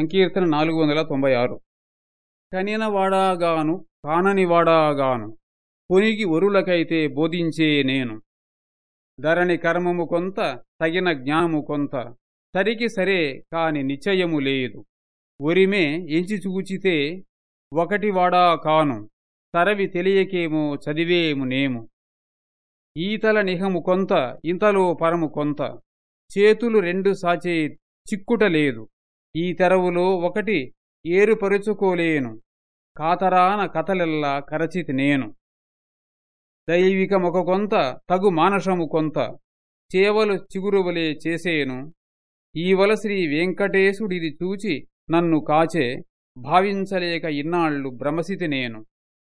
సంకీర్తన నాలుగు వందల తొంభై ఆరు. కనినవాడాగాను కాననివాడాగాను పొనిగి ఒరులకైతే బోధించే నేను. ధరణి కర్మము కొంత తగిన జ్ఞానము కొంత సరికి సరే కాని నిశ్చయము లేదు. ఒరిమే ఎంచి చూచితే ఒకటి వాడా కాను తరవి తెలియకేమో చదివేము నేము. ఈతల నిహము కొంత ఇంతలో పరము కొంత చేతులు రెండు సాచే చిక్కుట లేదు. ఈ తెరవులో ఒకటి ఏరుపరుచుకోలేను. కాతరాన కథలెల్లా కరచితి నేను. దైవికమొక కొంత తగు మానసము కొంత చేవలు చిగురువలే చేసేను. ఈవల శ్రీ వెంకటేశుడిది చూచి నన్ను కాచే భావించలేక ఇన్నాళ్ళు భ్రమసితి నేను.